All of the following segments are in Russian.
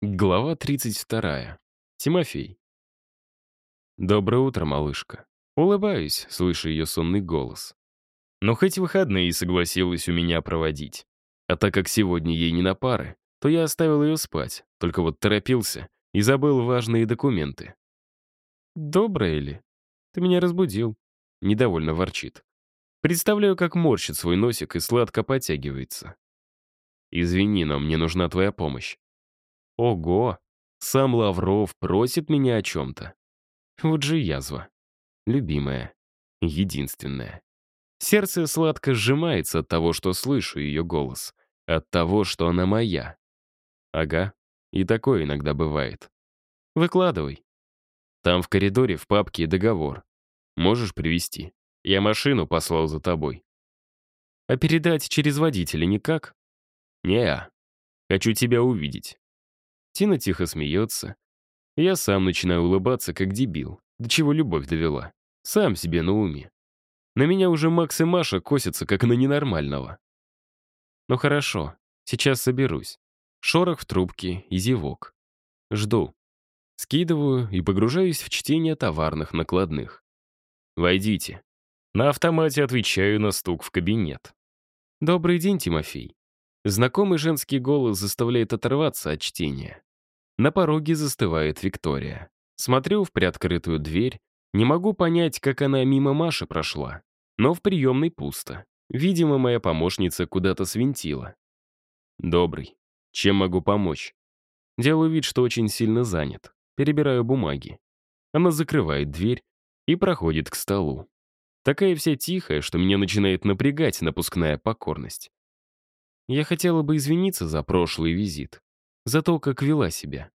Глава 32. Тимофей. Доброе утро, малышка. Улыбаюсь, слыша ее сонный голос. Но хоть выходные согласилась у меня проводить. А так как сегодня ей не на пары, то я оставил ее спать, только вот торопился и забыл важные документы. «Доброе ли? Ты меня разбудил», — недовольно ворчит. Представляю, как морщит свой носик и сладко потягивается. «Извини, но мне нужна твоя помощь». Ого! Сам Лавров просит меня о чем-то. Вот же язва. Любимая. Единственная. Сердце сладко сжимается от того, что слышу ее голос. От того, что она моя. Ага, и такое иногда бывает. Выкладывай. Там в коридоре в папке договор. Можешь привезти? Я машину послал за тобой. А передать через водителя никак? Не, Хочу тебя увидеть. Тина тихо смеется. Я сам начинаю улыбаться, как дебил. До чего любовь довела. Сам себе на уме. На меня уже Макс и Маша косятся, как на ненормального. Ну хорошо, сейчас соберусь. Шорох в трубке и зевок. Жду. Скидываю и погружаюсь в чтение товарных накладных. «Войдите». На автомате отвечаю на стук в кабинет. «Добрый день, Тимофей». Знакомый женский голос заставляет оторваться от чтения. На пороге застывает Виктория. Смотрю в приоткрытую дверь. Не могу понять, как она мимо Маши прошла. Но в приемной пусто. Видимо, моя помощница куда-то свинтила. «Добрый. Чем могу помочь?» Делаю вид, что очень сильно занят. Перебираю бумаги. Она закрывает дверь и проходит к столу. Такая вся тихая, что меня начинает напрягать напускная покорность. Я хотела бы извиниться за прошлый визит за то, как вела себя.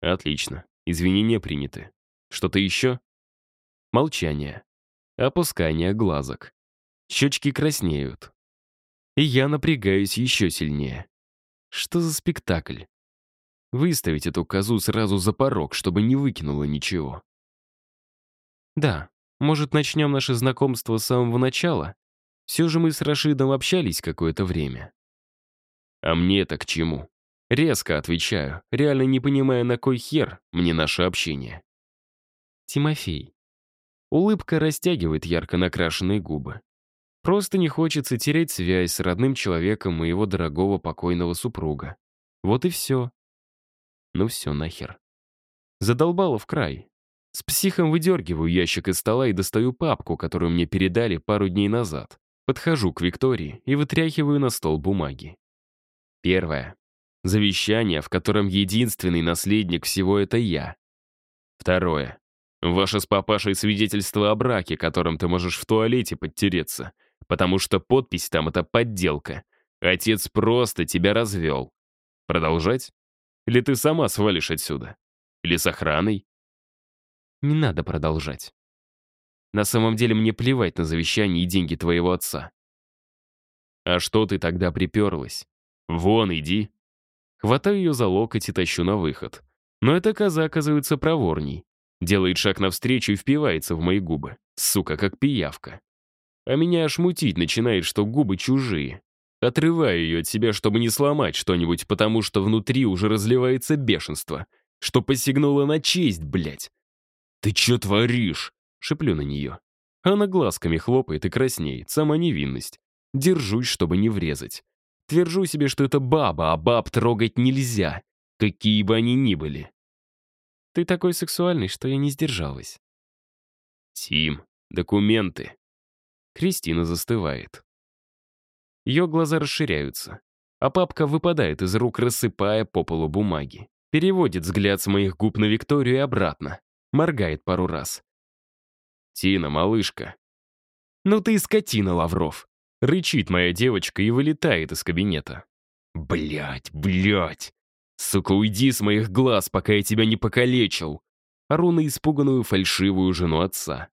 Отлично. Извинения приняты. Что-то еще? Молчание. Опускание глазок. Щечки краснеют. И я напрягаюсь еще сильнее. Что за спектакль? Выставить эту козу сразу за порог, чтобы не выкинула ничего. Да, может, начнем наше знакомство с самого начала? Все же мы с Рашидом общались какое-то время. А мне это к чему? Резко отвечаю, реально не понимая, на кой хер мне наше общение. Тимофей. Улыбка растягивает ярко накрашенные губы. Просто не хочется терять связь с родным человеком моего дорогого покойного супруга. Вот и все. Ну все нахер. Задолбало в край. С психом выдергиваю ящик из стола и достаю папку, которую мне передали пару дней назад. Подхожу к Виктории и вытряхиваю на стол бумаги. Первое. Завещание, в котором единственный наследник всего это я. Второе. Ваше с папашей свидетельство о браке, которым ты можешь в туалете подтереться, потому что подпись там — это подделка. Отец просто тебя развел. Продолжать? Или ты сама свалишь отсюда? Или с охраной? Не надо продолжать. На самом деле мне плевать на завещание и деньги твоего отца. А что ты тогда приперлась? Вон, иди. Хватаю ее за локоть и тащу на выход. Но эта коза оказывается проворней. Делает шаг навстречу и впивается в мои губы. Сука, как пиявка. А меня аж мутить начинает, что губы чужие. Отрываю ее от себя, чтобы не сломать что-нибудь, потому что внутри уже разливается бешенство. Что посягнуло на честь, блядь. «Ты чё творишь?» — шеплю на нее. Она глазками хлопает и краснеет, сама невинность. Держусь, чтобы не врезать. Твержу себе, что это баба, а баб трогать нельзя, какие бы они ни были. Ты такой сексуальный, что я не сдержалась. Тим, документы. Кристина застывает. Ее глаза расширяются, а папка выпадает из рук, рассыпая по полу бумаги. Переводит взгляд с моих губ на Викторию и обратно. Моргает пару раз. «Тина, малышка». «Ну ты и скотина, Лавров. Рычит моя девочка и вылетает из кабинета. Блять, блять. Сука, уйди с моих глаз, пока я тебя не покалечил. Ору на испуганную фальшивую жену отца.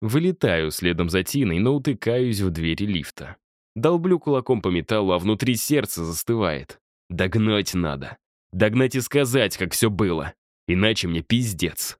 Вылетаю следом за Тиной, но утыкаюсь в двери лифта. Долблю кулаком по металлу, а внутри сердце застывает. Догнать надо. Догнать и сказать, как все было. Иначе мне пиздец.